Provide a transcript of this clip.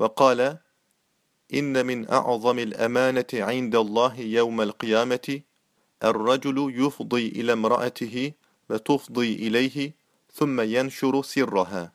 وقال إن من أعظم الأمانة عند الله يوم القيامة الرجل يفضي إلى امرأته وتفضي إليه ثم ينشر سرها.